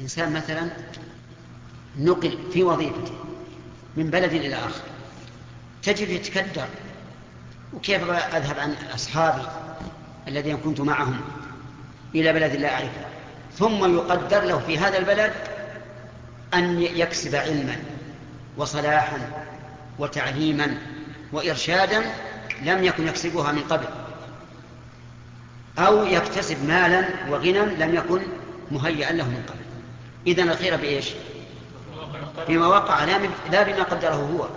إنسان مثلا نقل في وظيفته من بلد إلى آخر تجد يتكدر وكيف أذهب عن أصحابي الذين كنت معهم إلى بلد لا أعرفه؟ ثم يقدر له في هذا البلد أن يكسب علما وصلاحا وتعليما وإرشادا لم يكن يكسبها من قبل أو يكتسب مالا وغنى لم يكن مهيئا له من قبل. إذن الخير بإيش؟ بما وقع لا بما قدره هو.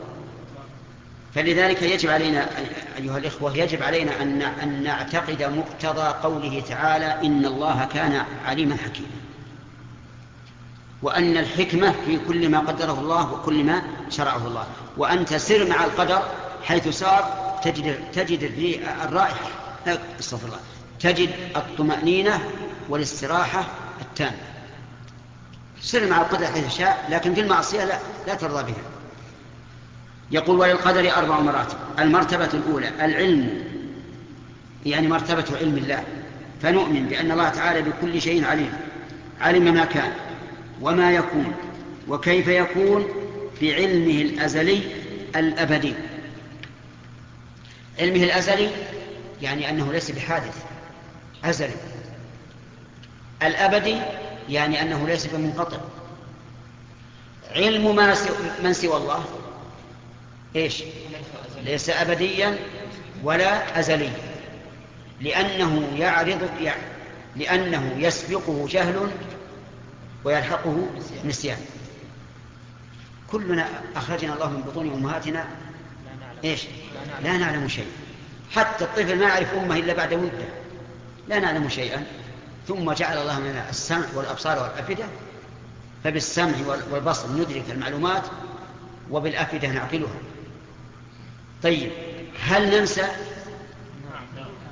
فلذلك يجب علينا أيها الإخوة يجب علينا أن نعتقد مقتضى قوله تعالى إن الله كان عليما حكيما. وأن الحكمة في كل ما قدره الله وكل ما شرعه الله. وأن تسر مع القدر حيث سار تجد تجد الرائحة. أستغفر الله. تجد الطمأنينة والاستراحة التامة. سر مع القدر حيث شاء لكن في المعصية لا, لا ترضى بها. يقول وللقدر أربع مراتب. المرتبة الأولى العلم يعني مرتبة علم الله. فنؤمن بأن الله تعالى بكل شيء عليم. علم ما كان وما يكون وكيف يكون بعلمه الأزلي الأبدي. علمه الأزلي يعني أنه ليس بحادث أزلي. الأبدي يعني أنه ليس بمنقطع. علم ما من سوى الله؟ إيش؟ ليس أبديا ولا أزليا. لأنه يعرض لأنه يسبقه جهل ويلحقه نسيان. كلنا أخرجنا الله من بطون أمهاتنا. إيش؟ لا نعلم شيء حتى الطفل ما يعرف أمه إلا بعد مدة لا نعلم شيئا. ثم جعل الله لنا السمع والأبصار والأفئدة فبالسمع والبصر ندرك المعلومات وبالأفئدة نعقلها. طيب هل ننسى؟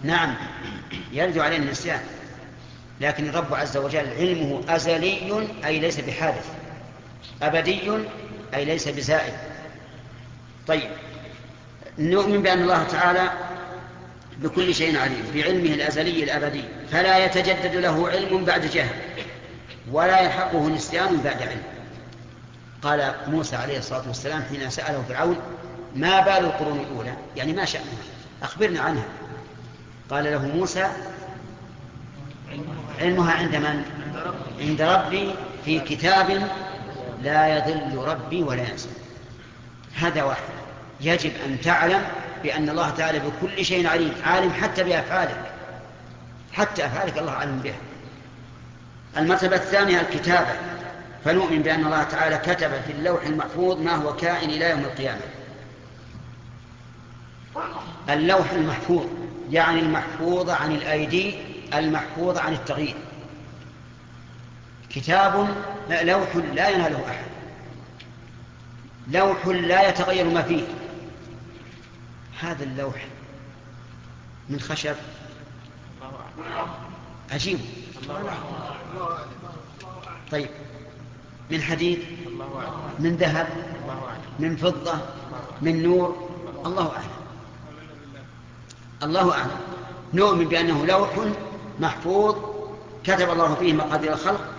نعم. يرد علينا النسيان لكن الرب عز وجل علمه أزلي أي ليس بحادث أبدي أي ليس بزائد. طيب نؤمن بأن الله تعالى بكل شيء عليم بعلمه الأزلي الأبدي فلا يتجدد له علم بعد جهل ولا يلحقه نسيان بعد علم. قال موسى عليه الصلاة والسلام حين سأله فرعون ما بال القرون الأولى؟ يعني ما شأنها. أخبرنا عنها. قال له موسى علمها عند من؟ عند ربي في كتاب لا يضل ربي ولا ينسى. هذا واحد. يجب أن تعلم بأن الله تعالى بكل شيء عليم عالم حتى بأفعالك حتى أفعالك الله عالم بها. المرتبة الثانية الكتابة. فنؤمن بأن الله تعالى كتب في اللوح المحفوظ ما هو كائن إلى يوم القيامة. اللوح المحفوظ يعني المحفوظ عن الأيدي المحفوظ عن التغيير. كتاب لوح لا يناله أحد. لوح لا يتغير ما فيه. هذا اللوح من خشب؟ عجيب. طيب من حديد؟ من ذهب؟ من فضة؟ من نور؟ الله أعلم. الله أعلم. نؤمن بأنه لوح محفوظ. كتب الله فيه مقادير الخلق.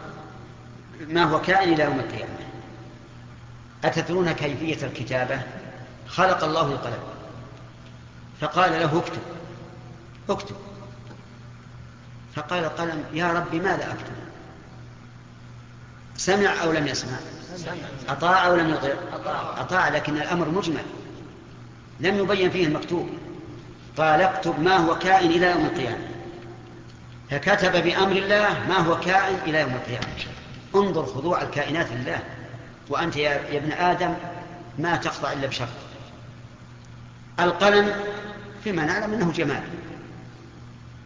ما هو كائن إلى يوم القيامة؟ أتدرون كيفية الكتابة؟ خلق الله القلم. فقال له اكتب. اكتب. فقال القلم يا رب ماذا أكتب؟ سمع أو لم يسمع؟ أطاع أو لم يطع؟ أطاع لكن الأمر مجمل. لم يبين فيه المكتوب. قال اكتب ما هو كائن إلى يوم القيامة. فكتب بأمر الله ما هو كائن إلى يوم القيامة. انظر خضوع الكائنات لله. وأنت يا ابن آدم ما تخضع إلا بشرط القلم فيما نعلم أنه جمال.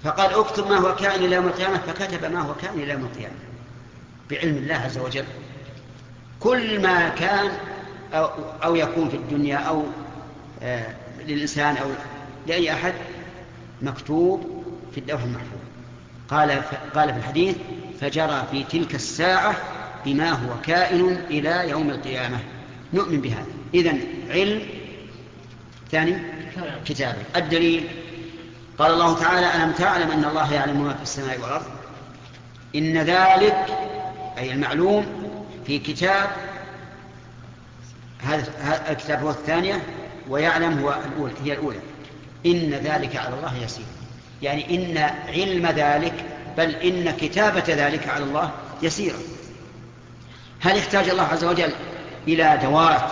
فقال اكتب ما هو كائن إلى يوم القيامة فكتب ما هو كائن إلى يوم القيامة. بعلم الله عز وجل. كل ما كان أو, أو يكون في الدنيا أو آه للإنسان أو لأي أحد مكتوب في اللوح المحفوظ. قال قال في الحديث فجرى في تلك الساعة بما هو كائن إلى يوم القيامة. نؤمن بهذا. إذن علم ثاني كتابه الدليل؟ قال الله تعالى ألم تعلم أن الله يعلم ما في السماء والأرض؟ إن ذلك أي المعلوم في كتاب هذا الكتاب هو الثانية ويعلم هو الأولى هي الأولى. إن ذلك على الله يسير. يعني إن علم ذلك بل إن كتابة ذلك على الله يسيرة هل يحتاج الله عز وجل إلى دوات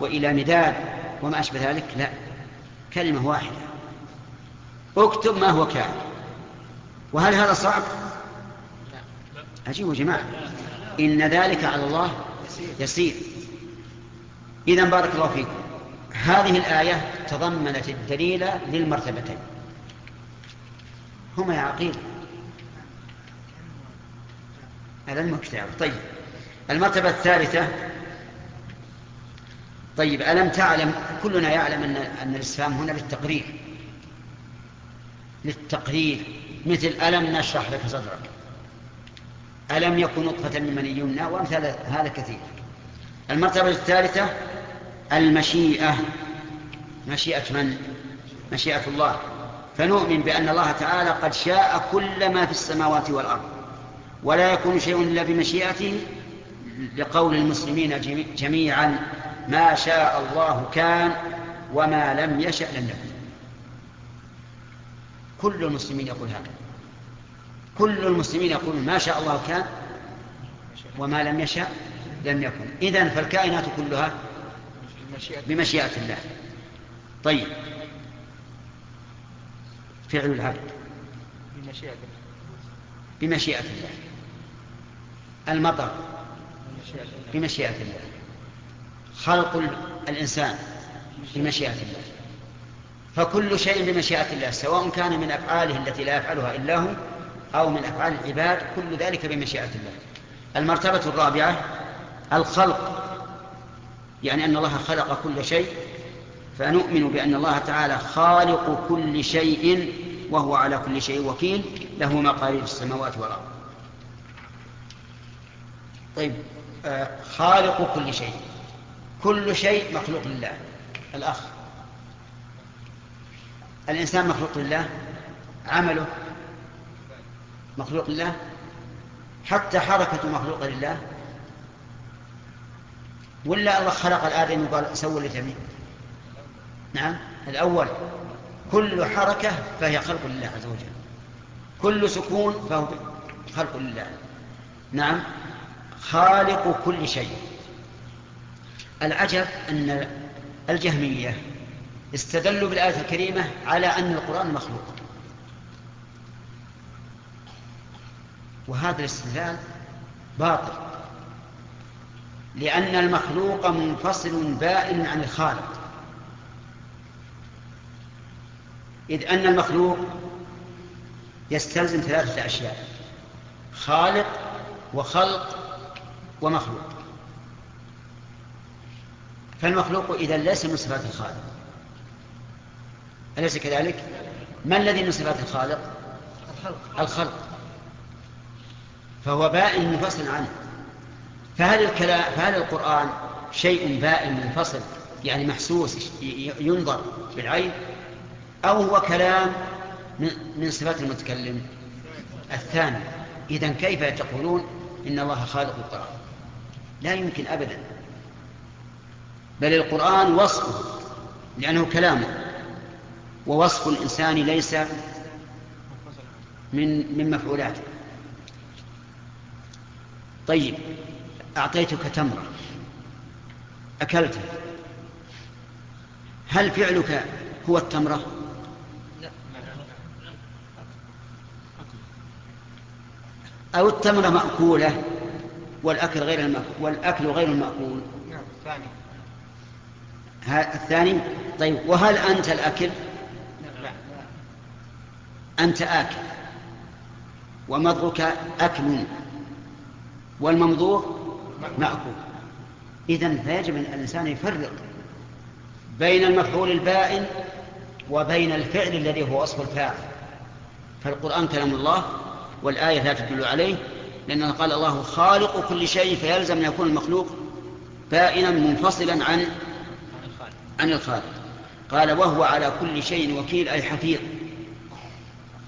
وإلى مداد وما أشبه ذلك؟ لا. كلمة واحدة. اكتب ما هو كائن وهل هذا صعب؟ عجيب يا جماعة. إن ذلك على الله يسير. إذا بارك الله فيكم هذه الآية تضمنت الدليل للمرتبتين. هما يا عقيل. العلم والكتاب طيب. المرتبة الثالثة طيب ألم تعلم؟ كلنا يعلم أن, أن الإسلام هنا للتقرير. للتقرير مثل ألم نشرح لك صدرك؟ ألم يكن نطفة من مني يمنى وأمثال هذا كثير. المرتبة الثالثة المشيئة. مشيئة من؟ مشيئة الله. فنؤمن بأن الله تعالى قد شاء كل ما في السماوات والأرض. ولا يكون شيء إلا بمشيئته لقول المسلمين جميعا. ما شاء الله كان وما لم يشأ لم يكن. كل المسلمين يقول هذا. كل المسلمين يقول ما شاء الله كان وما لم يشأ لم يكن. إذن فالكائنات كلها بمشيئة الله. طيب. فعل العبد. بمشيئة الله. بمشيئة الله المطر. بمشيئة الله. خلق الإنسان بمشيئة الله. فكل شيء بمشيئة الله سواء كان من أفعاله التي لا يفعلها إلا هو أو من أفعال العباد كل ذلك بمشيئة الله. المرتبة الرابعة الخلق. يعني أن الله خلق كل شيء فنؤمن بأن الله تعالى خالق كل شيء وهو على كل شيء وكيل له مقاليد السماوات والأرض. طيب آه خالق كل شيء. كل شيء مخلوق لله. الأخ. الإنسان مخلوق لله. عمله مخلوق لله. حتى حركة مخلوقة لله. ولا الله خلق الآدم وقال سووا اللي نعم. الأول كل حركة فهي خلق لله عز وجل. كل سكون فهو خلق لله. نعم. خالق كل شيء. العجب أن الجهمية استدلوا بالآية الكريمة على أن القرآن مخلوق. وهذا الاستدلال باطل لأن المخلوق منفصل بائن عن الخالق. إذ أن المخلوق يستلزم ثلاثة أشياء خالق وخلق ومخلوق. فالمخلوق إذا ليس من صفات الخالق. أليس كذلك؟ ما الذي من صفات الخالق؟ الخلق. الخلق. فهو بائن منفصل عنه. فهل الكلام فهل القرآن شيء بائن منفصل يعني محسوس ينظر بالعين؟ أو هو كلام من صفات المتكلم؟ الثاني. إذا كيف تقولون إن الله خالق القرآن؟ لا يمكن أبدا. بل القرآن وصفه لأنه كلامه. ووصف الإنسان ليس من من مفعولاته. طيب أعطيتك تمرة. أكلتها هل فعلك هو التمرة؟ أو التمرة مأكولة والأكل غير المأكول والأكل غير المأكول؟ نعم الثاني الثاني؟ طيب وهل أنت الأكل؟ لا. أنت آكل. ومضغك أكل. والممضوغ مأكول. إذن فيجب أن الإنسان يفرق بين المفعول البائن وبين الفعل الذي هو وصف الفاعل. فالقرآن كلام الله والآية لا تدل عليه لأنه قال الله خالق كل شيء فيلزم أن يكون المخلوق بائنا منفصلا عن عن الخالق. قال وهو على كل شيء وكيل أي حفيظ.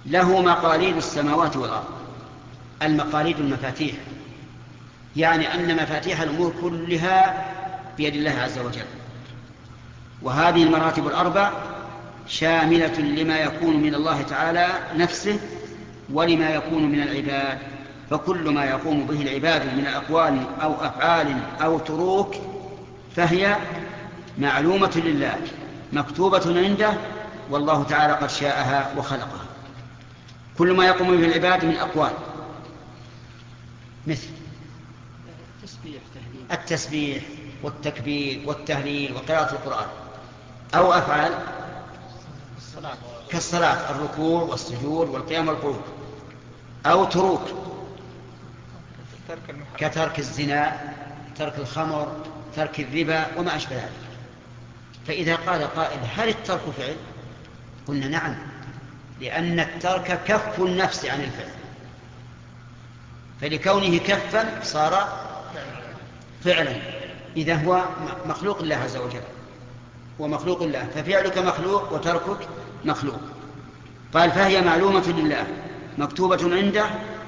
له مقاليد السماوات والأرض. المقاليد المفاتيح. يعني أن مفاتيح الأمور كلها بيد الله عز وجل. وهذه المراتب الأربع شاملة لما يكون من الله تعالى نفسه ولما يكون من العباد. فكل ما يقوم به العباد من أقوال أو أفعال أو تروك فهي معلومة لله مكتوبة عنده والله تعالى قد شاءها وخلقها. كل ما يقوم به العباد من أقوال. مثل التسبيح والتكبير والتهليل وقراءة القرآن. أو أفعال كالصلاة الركوع والسجود والقيام والقعود. أو تروك. كترك الزنا ترك الخمر ترك الربا وما أشبه ذلك. فإذا قال قائل هل الترك فعل؟ قلنا نعم لأن الترك كف النفس عن الفعل. فلكونه كفا صار فعلا. إذا هو مخلوق الله عز وجل ومخلوق الله ففعلك مخلوق وتركك مخلوق. قال فهي معلومة لله مكتوبة عنده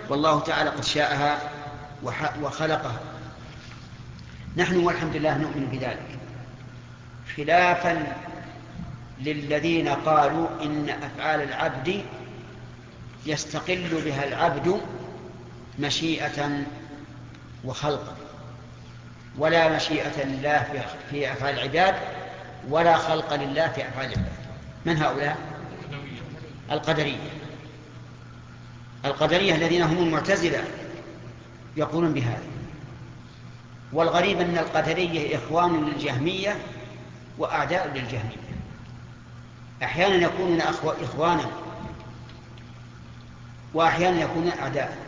والله تعالى قد شاءها وخلقها. نحن والحمد لله نؤمن بذلك. خلافا للذين قالوا إن أفعال العبد يستقل بها العبد مشيئة وخلقا ولا مشيئة لله في أفعال العباد ولا خلق لله في أفعال العباد. من هؤلاء؟ القدرية. القدرية الذين هم المعتزلة يقولون بهذا. والغريب أن القدرية إخوان للجهمية وأعداء للجهمية. أحيانا يكونون إخوانا. وأحيانا يكونون أعداء.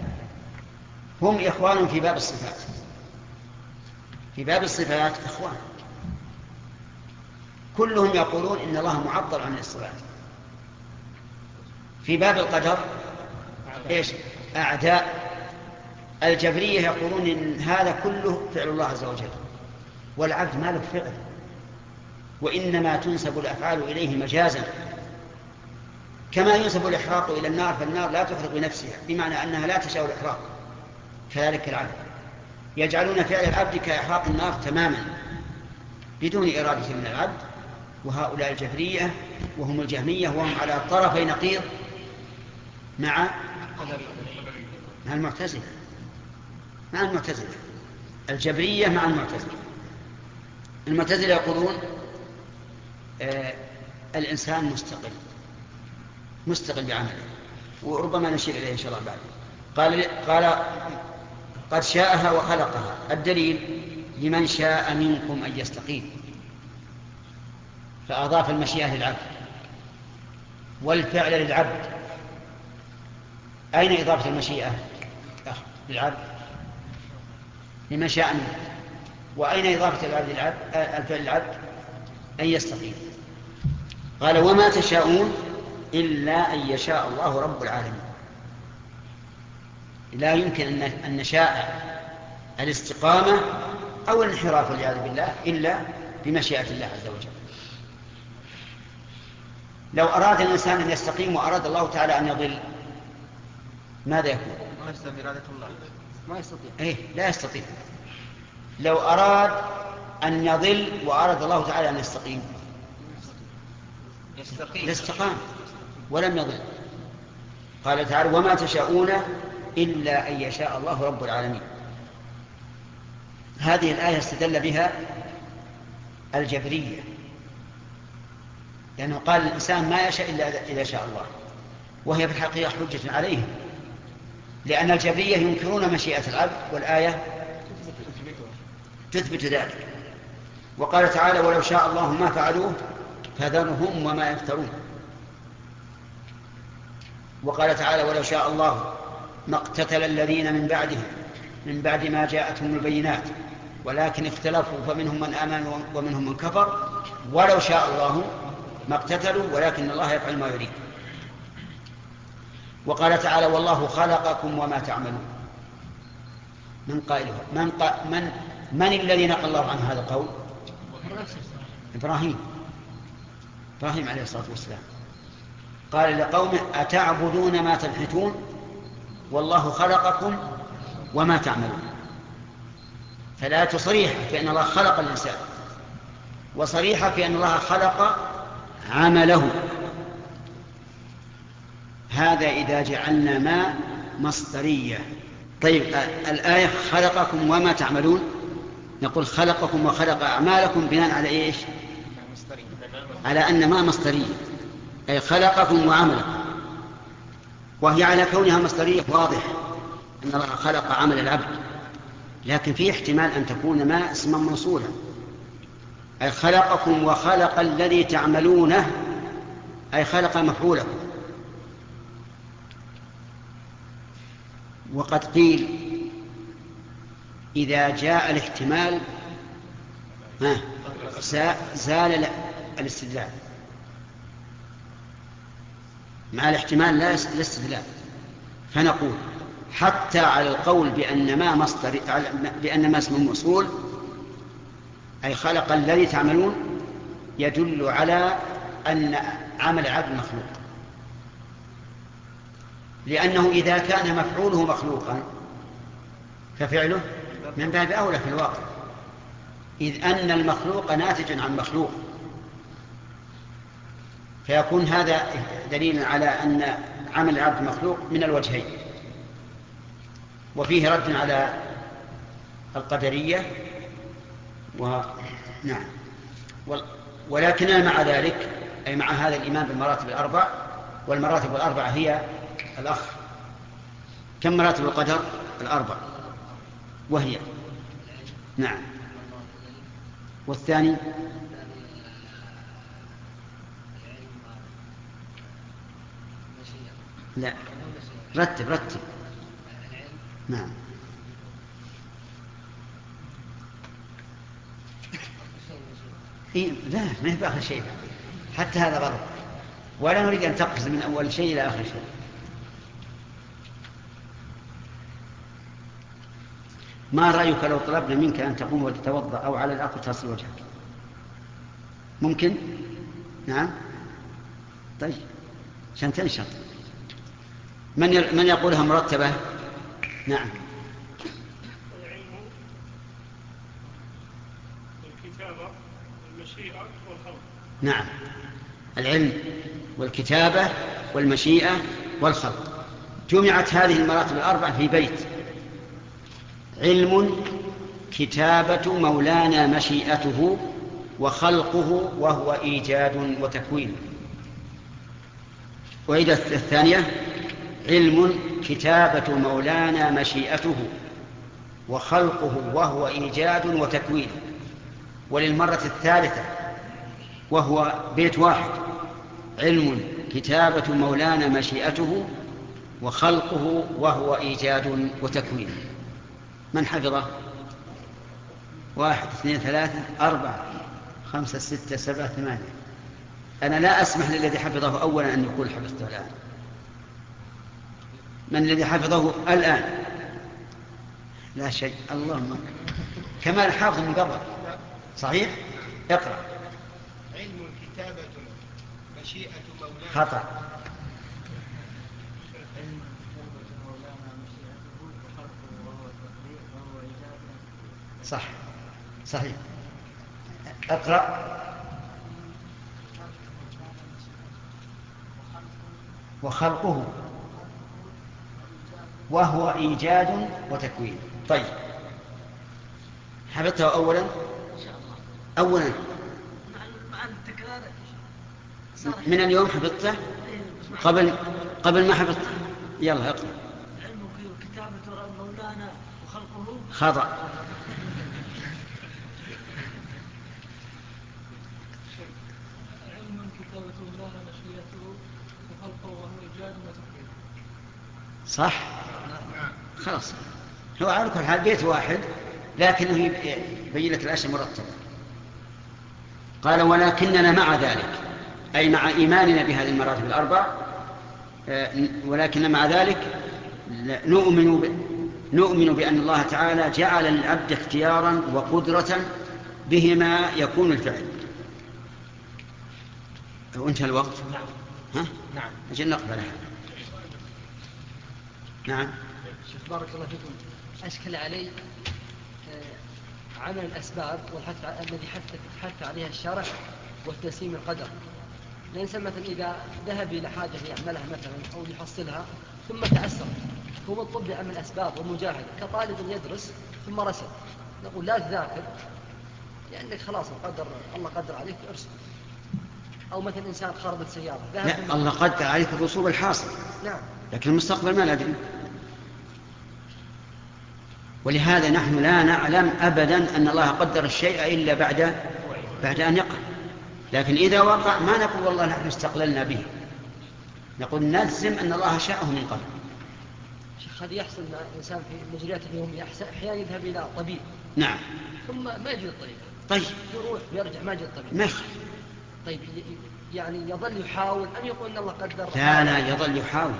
هم إخوان في باب الصفات. في باب الصفات إخوان. كلهم يقولون إن الله معطل عن الصفات في باب القدر إيش؟ أعداء. الجبرية يقولون إن هذا كله فعل الله عز وجل. والعبد ما له فعل. وإنما تنسب الأفعال إليه مجازا. كما ينسب الإحراق إلى النار فالنار لا تحرق بنفسها بمعنى أنها لا تشاء الإحراق. كذلك العبد. يجعلون فعل العبد كإحراق النار تماما بدون إرادة من العبد. وهؤلاء الجبرية وهم الجهمية وهم على طرفي نقيض مع مع المعتزلة. مع المعتزلة. الجبرية مع المعتزلة. المعتزلة يقولون الإنسان مستقل مستقل بعمله وربما نشير إليه إن شاء الله بعد. قال قال قد شاءها وخلقها. الدليل لمن شاء منكم أن يستقيم. فأضاف المشيئة للعبد والفعل للعبد. أين إضافة المشيئة؟ للعبد. لمن شاء منه وأين إضافة العبد للعبد؟ الفعل للعبد أن يستقيم. قال وما تشاءون إلا أن يشاء الله رب العالمين. لا يمكن أن نشاء الاستقامة أو الانحراف والعياذ بالله إلا بمشيئة الله عز وجل. لو أراد الإنسان أن يستقيم وأراد الله تعالى أن يضل ماذا يكون؟ ما يستطيع إرادة الله. ما يستطيع. إيه لا يستطيع. لو أراد أن يضل وأراد الله تعالى أن يستقيم يستقيم لاستقام. ولم يضل. قال تعالى وما تشاءون إلا أن يشاء الله رب العالمين. هذه الآية استدل بها الجبرية. لأنه قال الإنسان ما يشاء إلا إذا شاء الله. وهي في الحقيقة حجة عليهم. لأن الجبرية ينكرون مشيئة العبد والآية تثبت ذلك. وقال تعالى ولو شاء الله ما فعلوه فذرهم وما يفترون. وقال تعالى ولو شاء الله ما اقتتل الذين من بعدهم من بعد ما جاءتهم البينات ولكن اختلفوا فمنهم من آمن ومنهم من كفر. ولو شاء الله ما اقتتلوا ولكن الله يفعل ما يريد. وقال تعالى والله خلقكم وما تعملون. من قائله من, قا من, من الذي نقل الله عن هذا القول؟ إبراهيم. إبراهيم عليه الصلاة والسلام. قال لقومه أتعبدون ما تنحتون؟ والله خلقكم وما تعملون. فلا صريحة في أن الله خلق الإنسان. وصريحة في أن الله خلق عمله. هذا إذا جعلنا ما مصدرية. طيب الآية خلقكم وما تعملون؟ نقول خلقكم وخلق أعمالكم بناء على إيش؟ على أن ما مصدرية أي خلقكم وعملكم. وهي على كونها مصدرية واضح أن الله خلق عمل العبد. لكن في احتمال أن تكون ما اسما موصولا. أي خلقكم وخلق الذي تعملونه أي خلق مفعولكم. وقد قيل إذا جاء الاحتمال ها زال الاستدلال. مع الاحتمال لا الاستدلال فنقول حتى على القول بأن ما مصدر بأن ما اسم موصول أي خلق الذي تعملون يدل على أن عمل عبد مخلوق. لأنه إذا كان مفعوله مخلوقا ففعله من باب أولى في الواقع. إذ أن المخلوق ناتج عن مخلوق. فيكون هذا دليلا على أن عمل العبد مخلوق من الوجهين. وفيه رد على القدرية و... نعم. ولكننا مع ذلك أي مع هذا الإيمان بالمراتب الأربع والمراتب الأربعة هي الأخ. كم مراتب القدر الأربع؟ وهي؟ نعم. والثاني؟ لا. رتب رتب. نعم. إيه لا ما هي بآخر شيء. حتى هذا غلط. ولا نريد أن تقفز من أول شيء إلى آخر شيء. ما رأيك لو طلبنا منك أن تقوم وتتوضأ أو على الأقل تصل وجهك؟ ممكن؟ نعم. طيب عشان تنشط. من من يقولها مرتبة؟ نعم. الكتابة والمشيئة والخلق. نعم. العلم والكتابة والمشيئة والخلق. جمعت هذه المراتب الأربع في بيت. علم كتابة مولانا مشيئته وخلقه وهو إيجاد وتكوين. وإذا الثانية؟ علم كتابة مولانا مشيئته وخلقه وهو إيجاد وتكوين. وللمرة الثالثة وهو بيت واحد علم كتابة مولانا مشيئته وخلقه وهو إيجاد وتكوين. من حفظه؟ واحد اثنين ثلاثة أربعة خمسة ستة سبعة ثمانية. أنا لا أسمح للذي حفظه أولا أن يقول حفظته الآن. من الذي حفظه الآن؟ لا شيء. اللهم كمال حافظ من قبل صحيح؟ اقرأ. علم كتابة مشيئة مولانا. خطأ. صح. صحيح. اقرأ. وخلقه. وهو إيجاد وتكوين. طيب. حفظته أولا؟ أولا. من اليوم حفظته؟ قبل قبل ما حفظته. يلا اقرأ. علمك وكتابة مولانا وخلقه خطأ. علم كتابة مولانا مشيئته وخلقه وهو إيجاد وتكوين صح خلاص. هو على كل حال بيت واحد لكنه يبين لك الاشياء مرتبة. قال ولكننا مع ذلك أي مع إيماننا بهذه المراتب الأربع آه، ولكن مع ذلك نؤمن. نؤمن بأن الله تعالى جعل للعبد اختيارا وقدرة بهما يكون الفعل. وانتهى الوقت؟ نعم. ها؟ نعم. أجل نقبل هذا. نعم. شيخ بارك الله فيكم. أشكل علي آه، عمل الأسباب والحث الذي حث حث عليها الشرع والتسليم القدر. الإنسان مثلا إذا ذهب إلى حاجة يعملها مثلا أو يحصلها ثم تعسر هو مطلوب بعمل الأسباب والمجاهدة كطالب يدرس ثم رسل. نقول لا تذاكر لأنك خلاص القدر الله قدر عليك ارسل. أو مثلا إنسان خربت سيارة لا الله قدر عليك الرسوب الحاصل. نعم. لكن المستقبل ما ندري ولهذا نحن لا نعلم أبدا أن الله قدر الشيء إلا بعد بعد أن يقع. لكن إذا وقع ما نقول والله نحن استقللنا به. نقول نلزم أن الله شاءه من قبل. شيخ قد يحصل مع الإنسان في مجريات اليوم أحيانا يذهب إلى طبيب. نعم. ثم ما يجد الطريق طيب. يروح ويرجع ما يجد الطريق ما يخالف طيب يعني يظل يحاول أم يقول أن الله قدر؟ لا لا يظل يحاول.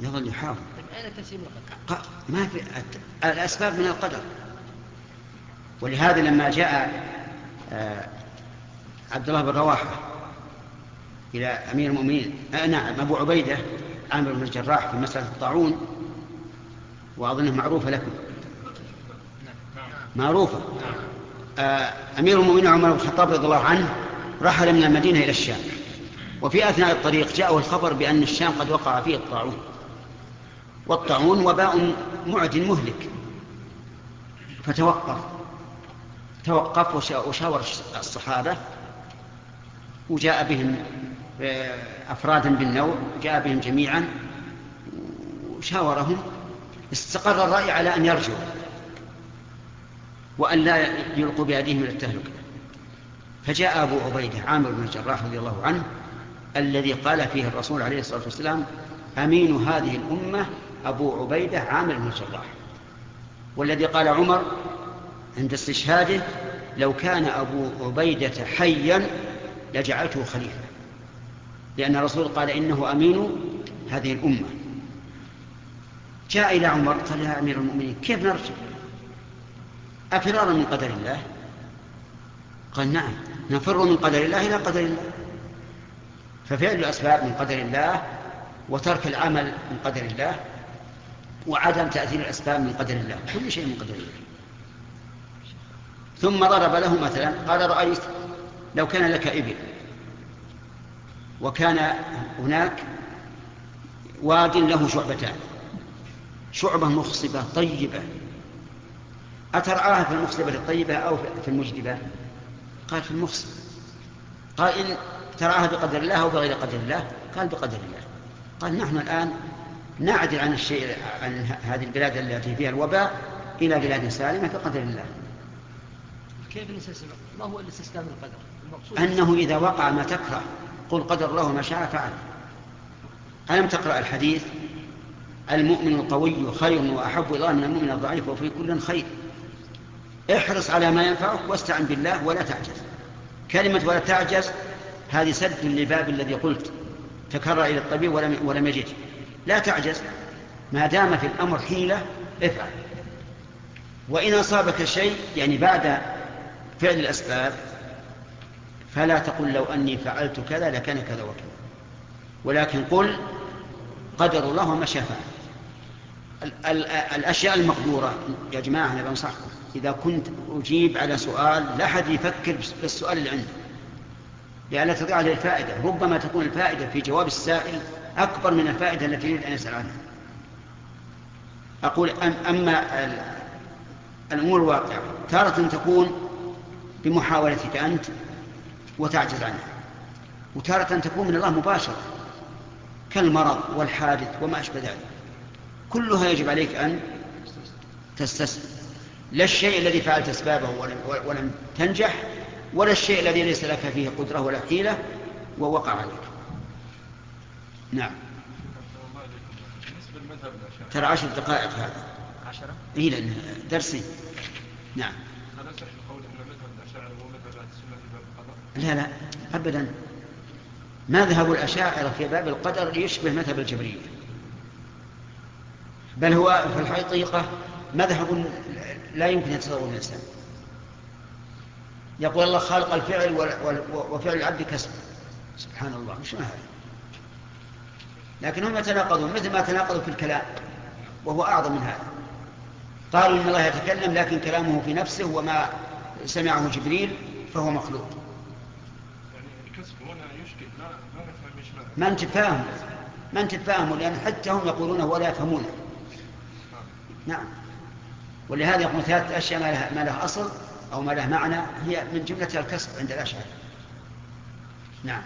يظل يحاول. أين تسليم القدر؟ ما في الأسباب من القدر. ولهذا لما جاء آه، عبد الله بن رواحة إلى أمير المؤمنين آه نعم أبو عبيدة عامر بن الجراح في مسألة الطاعون وأظنه معروفة لكم. معروفة. آه أمير المؤمنين عمر بن الخطاب رضي الله عنه رحل من المدينة إلى الشام. وفي أثناء الطريق جاءه الخبر بأن الشام قد وقع فيه الطاعون. والطاعون وباء معد مهلك. فتوقف. توقف وشاور الصحابة وجاء بهم آه، أفرادا بالنوع جاء بهم جميعا وشاورهم. استقر الرأي على أن يرجعوا وأن لا يلقوا بأيديهم إلى التهلكة. فجاء أبو عبيدة عامر بن الجراح رضي الله عنه الذي قال فيه الرسول عليه الصلاة والسلام أمين هذه الأمة أبو عبيدة عامر بن الجراح والذي قال عمر عند استشهاده لو كان أبو عبيدة حيا لجعلته خليفة لأن الرسول قال إنه أمين هذه الأمة. جاء إلى عمر قال يا أمير المؤمنين كيف نرجع؟ أفرارا من قدر الله؟ قال نعم نفر من قدر الله إلى قدر الله. ففعل الأسباب من قدر الله وترك العمل من قدر الله وعدم تأثير الأسباب من قدر الله كل شيء من قدر الله. ثم ضرب له مثلا قال رأيت لو كان لك إبل وكان هناك واد له شعبتان شعبة مخصبة طيبة. أترعاها في المخصبة الطيبة أو في المجدبة؟ قال في المخصبة قال إن ترعاها بقدر الله أو بغير قدر الله؟ قال بقدر الله. قال نحن الآن نعدل عن الشيء عن هذه البلاد التي فيها الوباء إلى بلاد سالمة بقدر الله. كيف نستسلم ما هو الاستسلام القدر؟ المقصود أنه إذا وقع ما تكره قل قدر الله ما شاء فعل. ألم تقرأ الحديث؟ المؤمن القوي خير وأحب إلى من المؤمن الضعيف وفي كل خير. احرص على ما ينفعك واستعن بالله ولا تعجز. كلمة ولا تعجز هذه سد للباب الذي قلت تكرر إلى الطبيب ولم, ولم يجد. لا تعجز. ما دام في الأمر حيلة افعل. وإن أصابك شيء يعني بعد فعل الأسباب فلا تقل لو أني فعلت كذا لكان كذا وكذا. ولكن قل قدر الله وما شاء فعل الأشياء المقدورة. يا جماعة أنا بنصحكم. إذا كنت أجيب على سؤال لا أحد يفكر في السؤال اللي عنده لأن تضيع عليه الفائدة. ربما تكون الفائدة في جواب السائل أكبر من الفائدة التي يريد أن يسأل عنها. أقول أم أما الأمور الواقعة تارة تكون بمحاولتك أنت وتعجز عنها وتارة تكون من الله مباشرة كالمرض والحادث وما أشبه ذلك. كلها يجب عليك أن تستسلم. لا الشيء الذي فعلت أسبابه ولم, ولم تنجح ولا الشيء الذي ليس لك فيه قدرة ولا حيلة ووقع عليك. نعم. ترى عشر دقائق هذا. عشرة؟ إيه لأن درسي نعم. لا لا. أبدا. مذهب الأشاعرة في باب القدر يشبه مذهب الجبرية بل هو في الحقيقة مذهب لا يمكن يتصور الإنسان يقول الله خالق الفعل وفعل العبد كسب. سبحان الله. مش هذا؟ لكن هم يتناقضون مثل ما تناقضوا في الكلام وهو أعظم من هذا. قالوا إن الله يتكلم لكن كلامه في نفسه وما سمعه جبريل فهو مخلوق. يعني ما أنت فاهم ما أنت فاهم لأن حتى هم يقولونه ولا يفهمونه. نعم. ولهذا يقول ثلاثة أشياء ما لها, ما لها أصل أو ما لها معنى هي من جملة الكسب عند الأشعر نعم.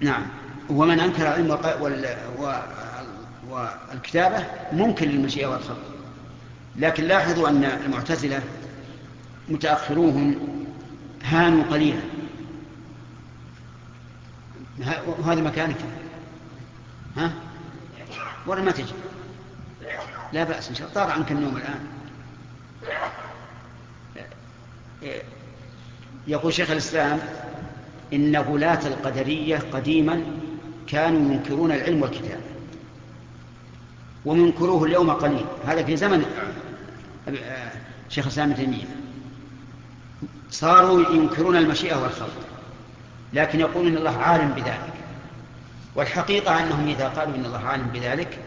نعم. ومن أنكر العلم وال... وال... والكتابة ممكن للمشيئة والخلق لكن لاحظوا أن المعتزلة متأخروهم هانوا قليلا. وهذا مكانك. ها؟ ولا ما تجي. لا بأس إن شاء الله. طار عنك النوم الآن. يقول شيخ الإسلام إن غلاة القدرية قديما كانوا ينكرون العلم والكتاب ومنكروه اليوم قليل. هذا في زمن شيخ الإسلام ابن تيمية. صاروا ينكرون المشيئة والخلق لكن يقولون إن الله عالم بذلك. والحقيقة أنهم إذا قالوا إن الله عالم بذلك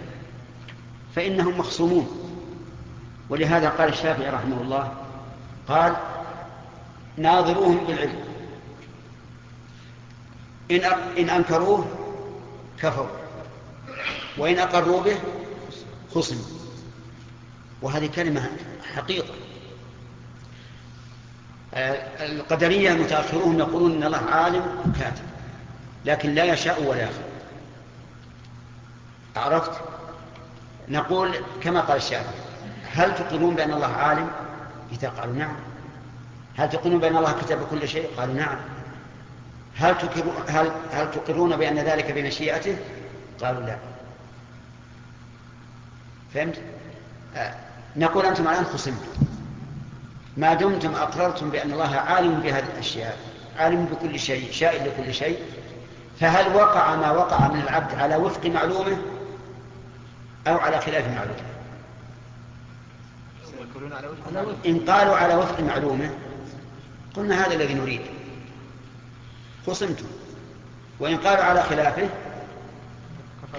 فإنهم مخصومون. ولهذا قال الشافعي رحمه الله قال ناظروهم بالعلم. إن إن أنكروه كفروا. وإن أقروا به خصموا. وهذه كلمة حقيقة. القدرية المتأخرون يقولون إن الله عالم كاتب لكن لا يشاء ولا يخلق عرفت؟ نقول كما قال الشافعي هل تقرون بأن الله عالم؟ إذا قالوا نعم. هل تقرون بأن الله كتب كل شيء؟ قالوا نعم. هل, هل, هل تقرون بأن ذلك بمشيئته؟ قالوا لا. فهمت؟ آه. نقول أنتم الآن خصمتم. ما دمتم أقررتم بأن الله عالم بهذه الأشياء عالم بكل شيء شائن لكل شيء. فهل وقع ما وقع من العبد على وفق معلومه أو على خلاف معلومه؟ إن قالوا على وفق معلومه قلنا هذا الذي نريد. خصمتم. وإن قالوا على خلافه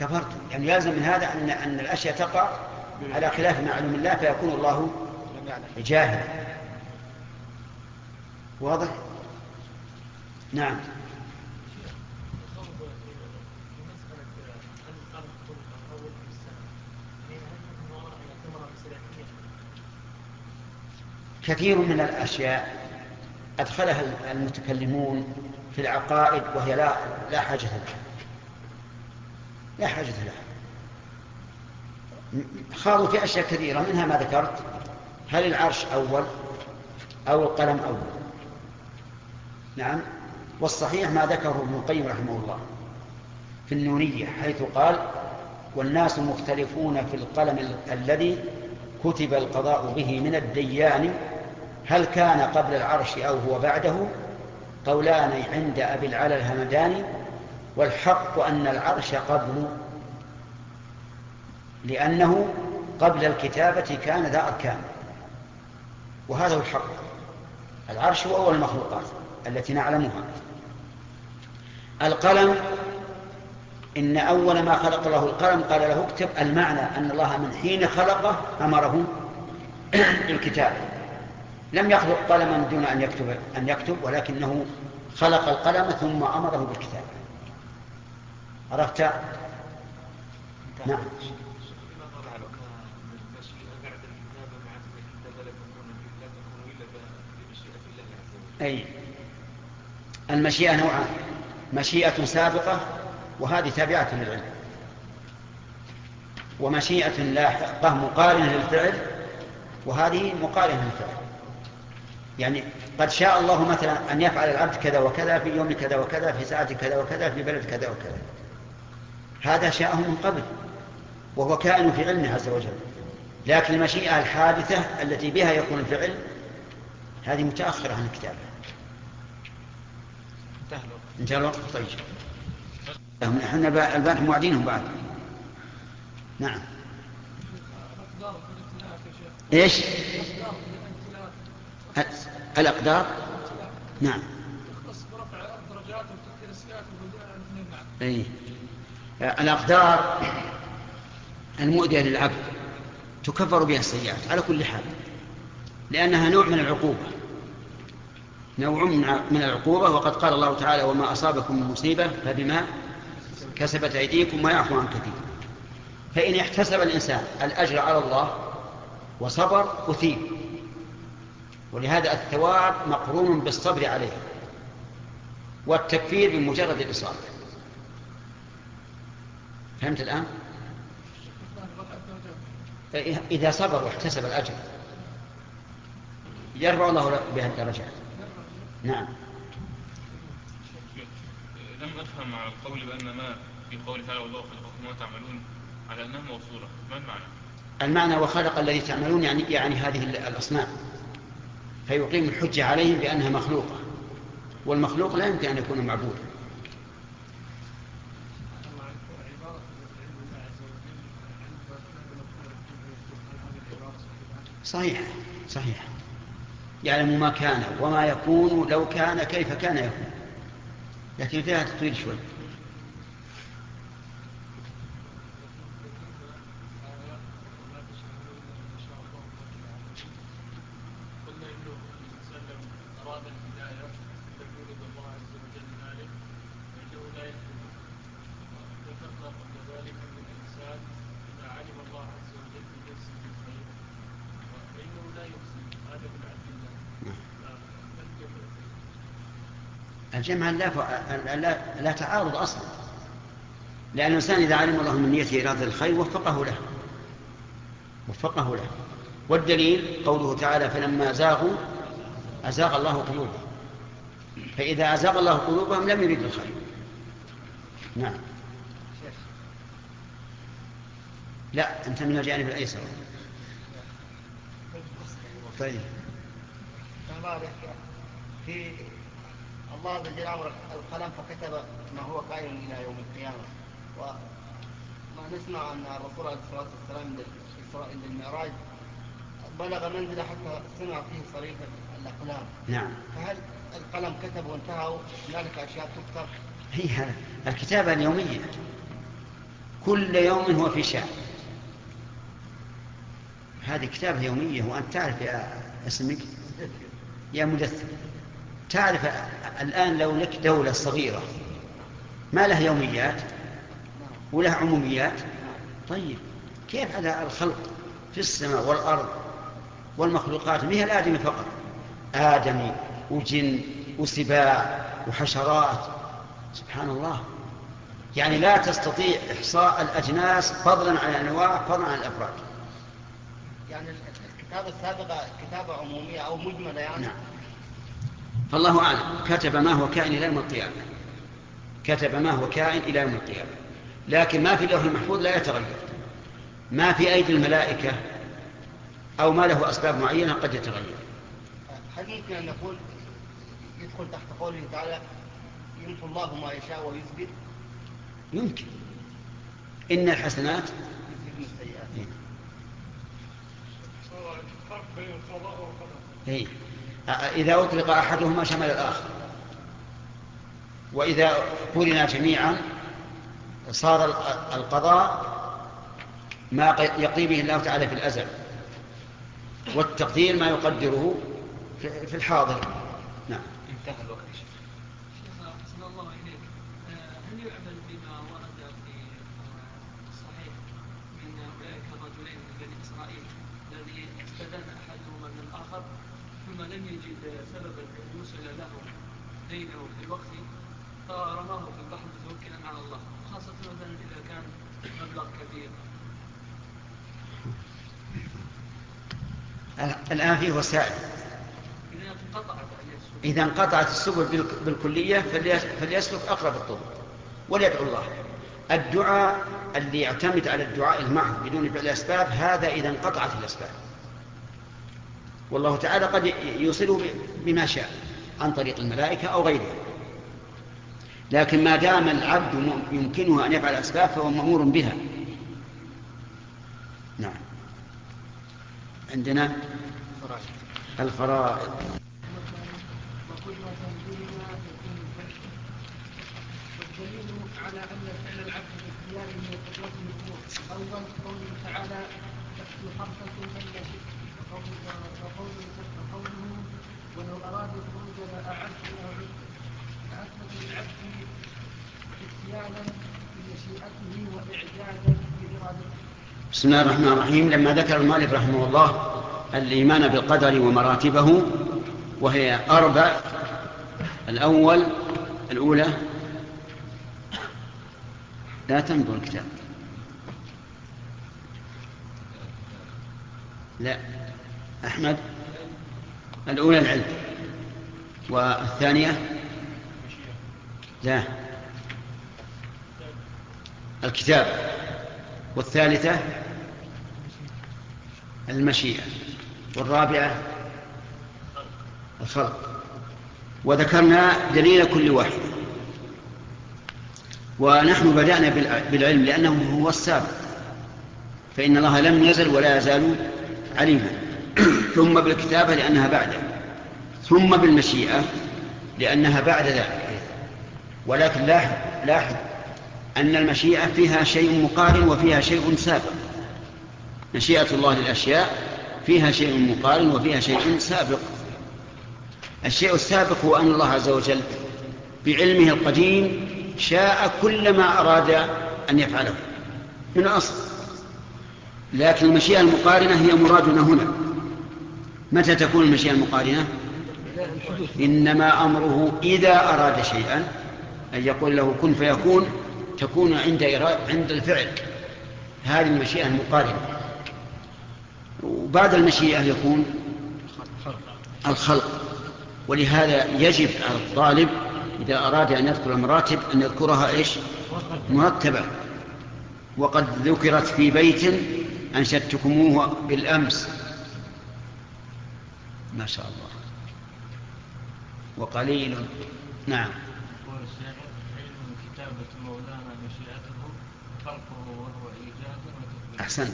كفرتم. يعني يلزم من هذا أن, أن الأشياء تقع على خلاف معلوم الله فيكون الله جاهلا. واضح؟ نعم. كثير من الأشياء أدخلها المتكلمون في العقائد وهي لا لا حاجة لها. لا حاجة لها. خاضوا في أشياء كثيرة منها ما ذكرت. هل العرش أول أو القلم أول؟ نعم. والصحيح ما ذكره ابن القيم رحمه الله في النونية حيث قال والناس مختلفون في القلم الذي كتب القضاء به من الديان هل كان قبل العرش أو هو بعده؟ قولان عند أبي العلا الهمداني والحق أن العرش قبل لأنه قبل الكتابة كان ذا أركان. وهذا هو الحق. العرش هو أول المخلوقات التي نعلمها. القلم إن أول ما خلق الله القلم قال له اكتب المعنى أن الله من حين خلقه أمره بالكتاب لم يخلق قلما دون أن يكتب, أن يكتب ولكنه خلق القلم ثم أمره بالكتاب عرفت؟ نعم. أي. المشيئة نوعان. مشيئة سابقة وهذه تابعة للعلم. ومشيئة لاحقة مقارنة للفعل وهذه مقارنة للفعل. يعني قد شاء الله مثلا أن يفعل العبد كذا وكذا في يوم كذا وكذا في ساعة كذا وكذا في بلد كذا وكذا. هذا شاءه من قبل وهو كائن في علمه عز وجل. لكن المشيئة الحادثة التي بها يكون الفعل هذه متأخرة عن الكتابة. انتهى الوقت. طيب. إحنا البارح موعدينهم بعد. نعم. إيش؟ الأقدار؟ نعم. اي الأقدار المؤذية للعبد تكفر بها السيئات على كل حال لأنها نوع من العقوبة. نوع من العقوبة وقد قال الله تعالى وما أصابكم من مصيبة فبما كسبت أيديكم ويعفو عن كثير. فإن احتسب الإنسان الأجر على الله وصبر أثيب. ولهذا الثواب مقرون بالصبر عليه والتكفير بمجرد الإصابة فهمت الآن؟ إذا صبر واحتسب الأجر. يرفع الله بها الدرجات. نعم. لم أفهم على القول بأن ما في قول تعالى والله خلقكم وما تعملون على أنها موصولة. ما المعنى؟ المعنى وخلق الذي تعملون يعني يعني هذه الأصنام. فيقيم الحجة عليهم بأنها مخلوقة والمخلوق لا يمكن أن يكون معبودا صحيح صحيح. يعلم ما كان وما يكون لو كان كيف كان يكون لكن فيها تطويل شوي. الجمع لا, لا, لا تعارض أصلا. لأن الإنسان إذا علم الله من نيته إرادة الخير وفقه له. وفقه له. والدليل قوله تعالى فلما زاغوا أزاغ الله قلوبهم. فإذا أزاغ الله قلوبهم لم يريد الخير. نعم. لا أنت من الجانب الأيسر. طيب. في الله عز وجل القلم فكتب ما هو كائن إلى يوم القيامة. وما نسمع أن الرسول عليه الصلاة والسلام عند المعراج بلغ منزلة حتى سمع فيه صريف الأقلام. نعم. فهل القلم كتب وانتهى هنالك أشياء تكتب؟ هي الكتابة اليومية. كل يوم هو في شأن. هذه كتابة يومية وأنت تعرف يا اسمك؟ يا مدثر. تعرف الآن لو لك دولة صغيرة ما لها يوميات ولها عموميات؟ طيب كيف هذا الخلق في السماء والأرض والمخلوقات؟ ما هي الآدمي فقط؟ آدمي وجن وسباع وحشرات. سبحان الله يعني لا تستطيع إحصاء الأجناس فضلا عن الأنواع فضلا عن الأفراد. يعني الكتابة السابقة كتابة عمومية أو مجملة يعني؟ نعم. فالله أعلم. كتب ما هو كائن إلى يوم القيامة. كتب ما هو كائن إلى يوم القيامة. لكن ما في اللوح المحفوظ لا يتغير. ما في أيدي الملائكة أو ما له أسباب معينة قد يتغير. هل يمكن أن نقول يدخل تحت قوله تعالى يمحو الله ما يشاء ويثبت. يمكن. إن الحسنات والقدر إيه. إذا أطلق أحدهما شمل الآخر. وإذا قرنا جميعا صار القضاء ما يقضي به الله تعالى في الأزل والتقدير ما يقدره في الحاضر نعم انتهى الوقت شيخ الله إليك هل يعمل بما ورد في الصحيح من أولئك الرجلين من بني إسرائيل الذي استدان أحدهما من الآخر ثم لم يجد سببا يوصل له دينه في الوقت فرماه في البحر متوكلا على الله خاصة مثلا إذا كان مبلغ كبير. الآن فيه وسائل. إذا انقطعت إذا انقطعت السبل بالكلية فليسلك أقرب الطرق وليدعو الله. الدعاء اللي يعتمد على الدعاء المحض بدون فعل الأسباب هذا إذا انقطعت الأسباب. والله تعالى قد يوصله بما شاء عن طريق الملائكة أو غيرها. لكن ما دام العبد يمكنه أن يفعل الأسباب فهو مأمور بها. نعم. عندنا الفرائض. والدليل على أن فعل العبد في باختياره من قدرة الأمور أولا قوله تعالى تكفي حرفة فلا شك وقوله ولو أراد الخروج لأعدت له بسم الله الرحمن الرحيم. لما ذكر المؤلف رحمه الله الإيمان بالقدر ومراتبه وهي أربع الأول الأولى. لا تنظر الكتاب. لا. أحمد. الأولى العلم. والثانية؟ لا. الكتاب. والثالثة المشيئة. والرابعة الخلق. وذكرنا دليل كل واحد. ونحن بدأنا بالعلم لأنه هو السابق. فإن الله لم يزل ولا يزال عليما. ثم بالكتابة لأنها بعده. ثم بالمشيئة لأنها بعد ذلك. ولكن لاحظ لاحظ أن المشيئة فيها شيء مقارن وفيها شيء سابق. مشيئة الله للأشياء فيها شيء مقارن وفيها شيء سابق. الشيء السابق هو أن الله عز وجل بعلمه القديم شاء كل ما أراد أن يفعله. من الأصل. لكن المشيئة المقارنة هي مرادنا هنا. متى تكون المشيئة المقارنة؟ إنما أمره إذا أراد شيئا أن يقول له كن فيكون تكون عند عند الفعل. هذه المشيئة المقارنة. وبعد المشيئة يكون الخلق. ولهذا يجب على الطالب إذا أراد أن يذكر المراتب أن يذكرها إيش؟ مرتبة. وقد ذكرت في بيت أنشدتكموه بالأمس. ما شاء الله. وقليل. نعم كتابة مولانا مشيئته خلقه وهو إيجاد أحسنت.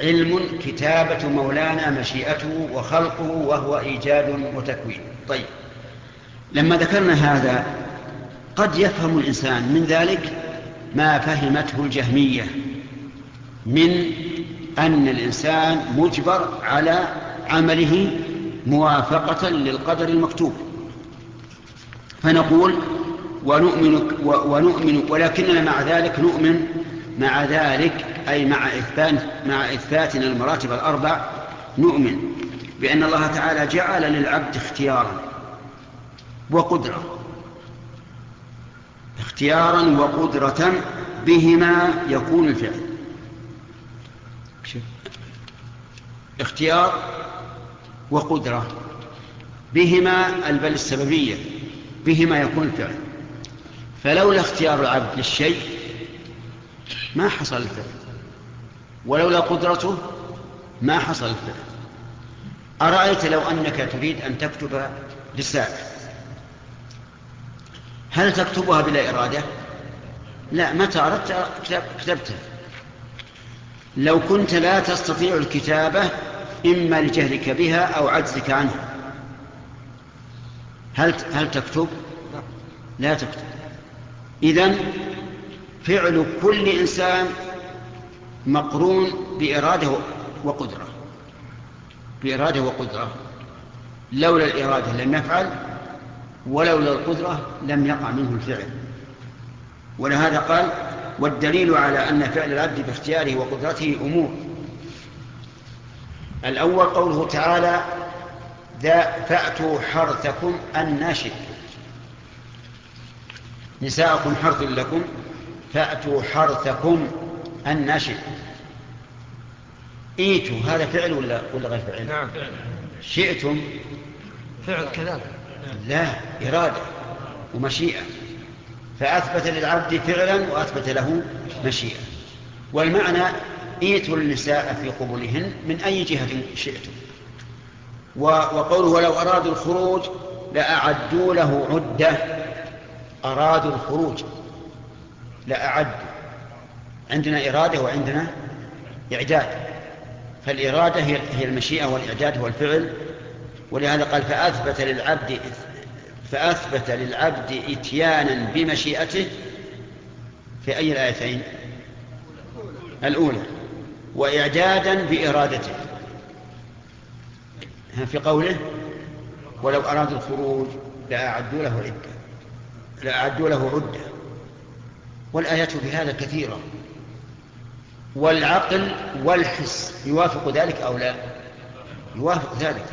علم كتابة مولانا مشيئته وخلقه وهو إيجاد وتكوين. طيب لما ذكرنا هذا قد يفهم الإنسان من ذلك ما فهمته الجهمية من أن الإنسان مجبر على عمله موافقة للقدر المكتوب. فنقول ونؤمن, ونؤمن ولكننا مع ذلك نؤمن مع ذلك أي مع إثبات مع إثباتنا المراتب الأربع نؤمن بأن الله تعالى جعل للعبد اختيارا وقدرة. اختيارا وقدرة بهما يكون الفعل. اختيار وقدرة بهما البل السببية بهما يكون الفعل. فلولا اختيار العبد للشيء ما حصل الفعل. ولولا قدرته ما حصل الفعل أرأيت لو أنك تريد أن تكتب رسالة هل تكتبها بلا إرادة؟ لا متى أردت كتبتها لو كنت لا تستطيع الكتابة إما لجهلك بها أو عجزك عنها. هل هل تكتب؟ لا تكتب. إذن فعل كل إنسان مقرون بإرادة وقدرة. بإرادة وقدرة. لولا الإرادة لم يفعل ولولا القدرة لم يقع منه الفعل. ولهذا قال والدليل على أن فعل العبد باختياره وقدرته أمور. الأول قوله تعالى فأتوا حرثكم الناشئ نساءكم حرث لكم فأتوا حرثكم الناشئ ايتوا هذا فعل ولا ولا غير فعل؟ نعم. فعل شئتم؟ فعل كذلك. لا إرادة ومشيئة. فأثبت للعبد فعلا وأثبت له مشيئة. والمعنى إيتوا النساء في قبولهن من أي جهة شئتم. وقوله ولو أرادوا الخروج لأعدوا له عدة. أرادوا الخروج لأعدوا. عندنا إرادة وعندنا إعداد. فالإرادة هي المشيئة والإعداد هو الفعل. ولهذا قال فأثبت للعبد فأثبت للعبد إتيانا بمشيئته في أي الآيتين؟ الأولى. وإعدادا بإرادته. في قوله ولو أرادوا الخروج لأعدوا له عدة. لأعدوا له عدة. والآيات في هذا كثيرة. والعقل والحس يوافق ذلك أو لا؟ يوافق ذلك.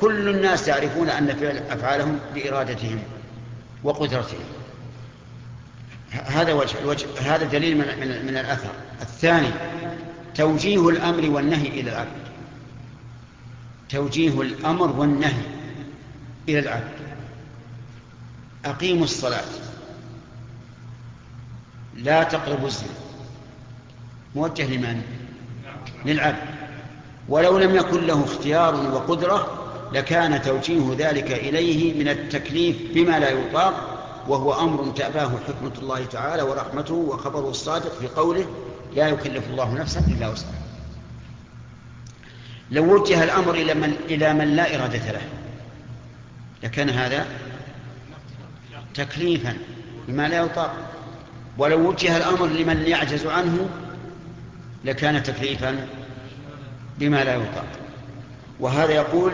كل الناس يعرفون أن فعل أفعالهم بإرادتهم وقدرتهم. هذا وجه الوجه هذا دليل من, من, من الأثر. الثاني توجيه الأمر والنهي إلى العبد. توجيه الأمر والنهي إلى العبد. أقيموا الصلاة. لا تقربوا الزنا. موجه لمن؟ للعبد. ولو لم يكن له اختيار وقدرة لكان توجيه ذلك إليه من التكليف بما لا يطاق وهو أمر تأباه حكمة الله تعالى ورحمته وخبره الصادق في قوله لا يكلف الله نفسا إلا وسعها. لو وجه الأمر إلى من, إلى من لا إرادة له لكان هذا تكليفا بما لا يطاق. ولو وجه الأمر لمن يعجز عنه لكان تكليفا بما لا يطاق. وهذا يقول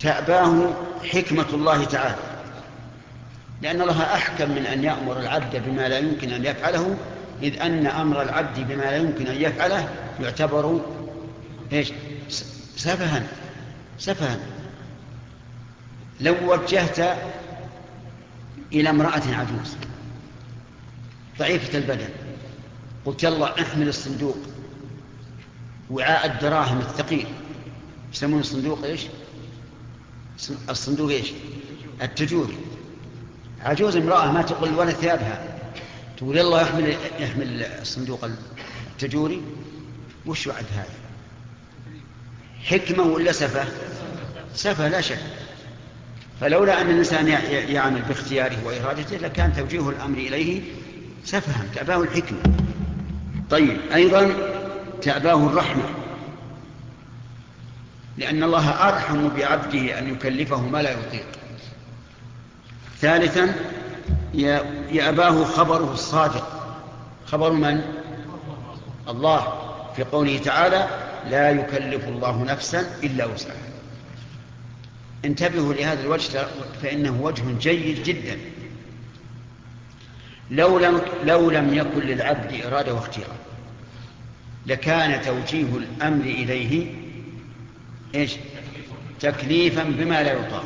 تأباه حكمة الله تعالى لأن الله أحكم من أن يأمر العبد بما لا يمكن أن يفعله إذ أن أمر العبد بما لا يمكن أن يفعله يعتبر إيش؟ سفها سفها. لو وجهت إلى امرأة عجوز ضعيفة البدن قلت يلا احمل الصندوق وعاء الدراهم الثقيل يسمون الصندوق إيش؟ الصندوق إيش؟ التجوري عجوز امرأة ما تقل ولا ثيابها تقول يلا يحمل يحمل الصندوق التجوري وش وعد هذا؟ حكمة ولا سفة؟ سفة لا شك فلولا أن الإنسان يعمل باختياره وإرادته لكان توجيه الأمر إليه سفها تأباه الحكمة طيب أيضا تأباه الرحمة لأن الله أرحم بعبده أن يكلفه ما لا يطيق. ثالثا يأباه خبره الصادق. خبر من؟ الله. في قوله تعالى لا يكلف الله نفسا إلا وسعها. انتبهوا لهذا الوجه فإنه وجه جيد جدا. لو لم, لو لم يكن للعبد إرادة واختيار لكان توجيه الأمر إليه إيش؟ تكليفا بما لا يطاق.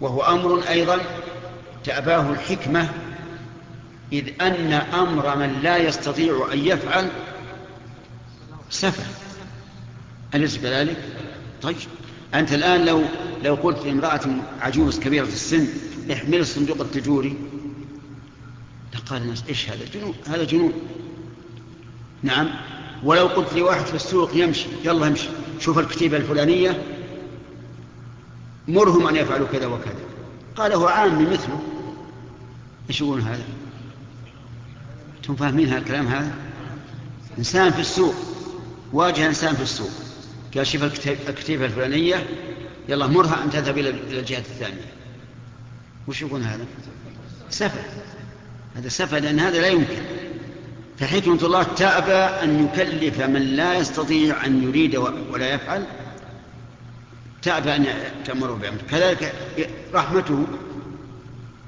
وهو أمر أيضا تأباه الحكمة إذ أن أمر من لا يستطيع أن يفعل سفه. أليس كذلك؟ طيب. أنت الآن لو لو قلت لامرأة عجوز كبيرة السن احمل الصندوق التجوري لقال الناس إيش هذا؟ جنون هذا جنون. نعم. ولو قلت لواحد في السوق يمشي يلا امشي شوف الكتيبة الفلانية مرهم أن يفعلوا كذا وكذا. قال هو عامي مثله. إيش يقولون هذا؟ أنتم فاهمين هذا الكلام هذا؟ إنسان في السوق واجه إنسان في السوق. قال شوف الكتيبة الفلانية يلا مرها أن تذهب إلى الجهة الثانية. وش يقول هذا؟ سفه. هذا سفه لأن هذا لا يمكن. فحكمة الله تأبى أن يكلف من لا يستطيع أن يريد ولا يفعل. تأبى أن تأمره بأمر. كذلك رحمته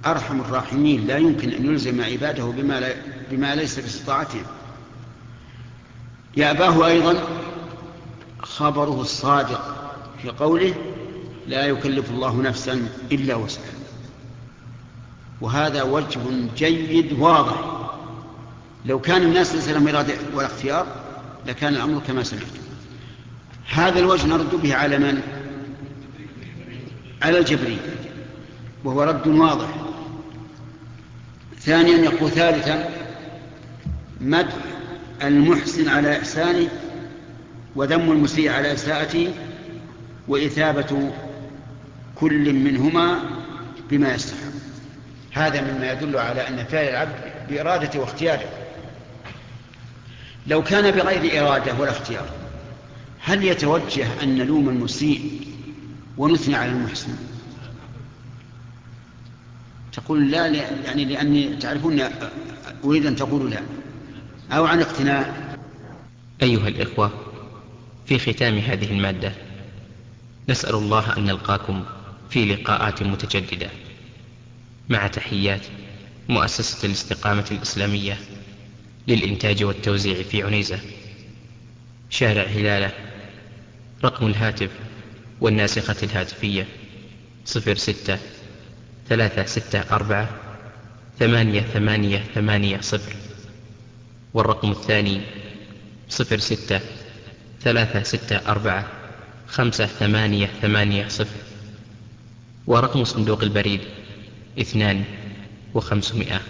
أرحم الراحمين. لا يمكن أن يلزم عباده بما, لا بما ليس باستطاعتهم يأباه أيضا خبره الصادق في قوله لا يكلف الله نفسا إلا وسعها. وهذا وجه جيد واضح. لو كان الناس ليس لهم إرادة ولا اختيار لكان الأمر كما سمعت. هذا الوجه نرد به على من؟ على الجبري وهو رد واضح. ثانيا يقول ثالثا مدح المحسن على إحسانه وذم المسيء على إساءته وإثابة كل منهما بما يستحق. هذا مما يدل على أن فعل العبد بإرادته واختياره. لو كان بغير إرادة ولا اختيار هل يتوجه أن نلوم المسيء ونثني على المحسن؟ تقول لا يعني لأني تعرفون أريد أن تقولوا لا. أو عن اقتناع أيها الإخوة في ختام هذه المادة نسأل الله أن نلقاكم في لقاءات متجددة. مع تحيات مؤسسة الاستقامة الإسلامية للإنتاج والتوزيع في عنيزة. شارع هلالة رقم الهاتف والناسخة الهاتفية صفر ستة ثلاثة ستة أربعة ثمانية ثمانية ثمانية صفر والرقم الثاني صفر ستة ثلاثة ستة أربعة خمسة ثمانية ثمانية صفر. ورقم صندوق البريد اثنان وخمسمائة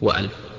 وألف.